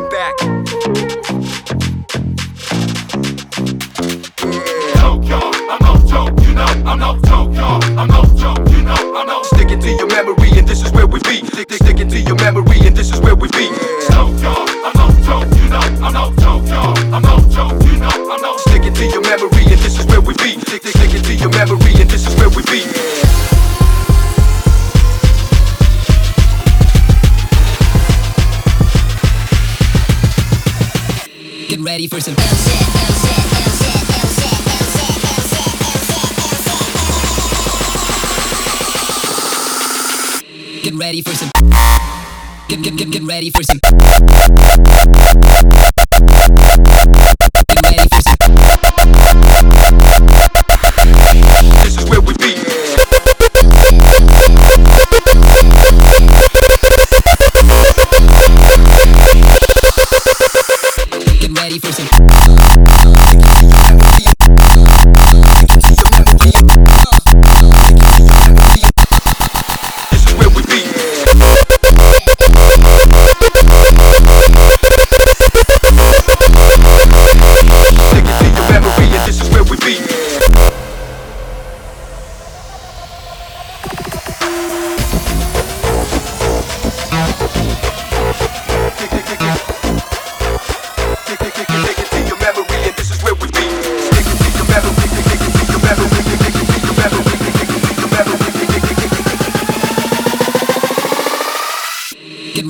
back. Sticking to your memory, and this is where we be. Stick, stick, sticking to your memory, and this is where we be. Sticking to your memory, and this is where we be. Stick, stick, sticking to your memory, and this is where we be. Get ready for some. Get ready for some. Get get get get ready for some.